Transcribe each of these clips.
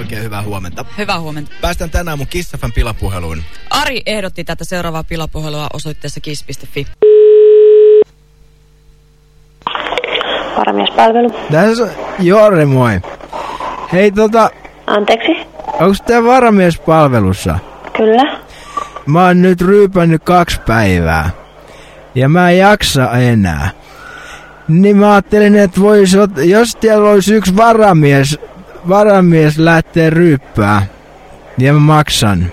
oikein hyvää huomenta. Hyvää huomenta. Päästään tänään mun Kissafan pilapuheluun. Ari ehdotti tätä seuraavaa pilapuhelua osoitteessa kiss.fi. Varamiespalvelu. Tässä on Jore, moi. Hei tota, Anteeksi? onko tää varamiespalvelussa? Kyllä. Mä oon nyt ryypännyt kaksi päivää. Ja mä en jaksa enää. Niin mä ajattelin, että vois, jos siellä olisi yksi varamies, varamies lähtee ryyppää. Ja mä maksan.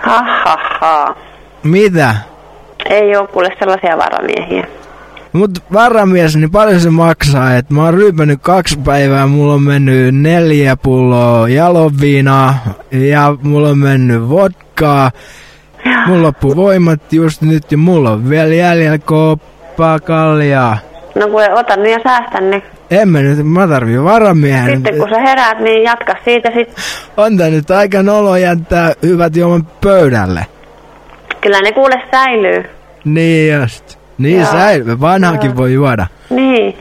Ha, ha, ha. Mitä? Ei oo kuule sellaisia varamiehiä. Mut varamies, niin paljon se maksaa, että mä oon ryypännyt kaksi päivää, mulla on mennyt neljä pulloa jaloviinaa ja mulla on mennyt vodkaa. Mulla loppu voimat just nyt ja mulla on vielä jäljellä koppaa kaljaa. No kuule, ota nyt ja säästä ne. En mä nyt, mä tarvii varamiehen. Sitten kun sä heräät, niin jatka siitä sit. On tää nyt aika nolo jättää hyvät juoman pöydälle. Kyllä ne kuule säilyy. Niin just. Niin Joo. säilyy, vanhankin voi juoda. Niin.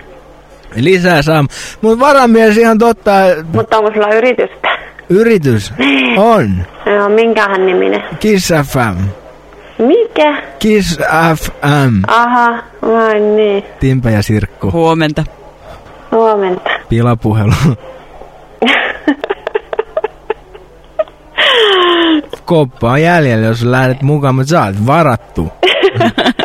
Lisää saa. Mut varamies ihan totta, Mutta onko sulla yritystä? yritys on. Joo, minkähän niminen? Kiss FM. Mikä? Kiss FM. Aha, vai niin. Timpe ja Sirkku. Huomenta. Huomenta. Pilapuhelu. Koppa on jäljellä, jos lähdet mukaan, mutta sä oot varattu.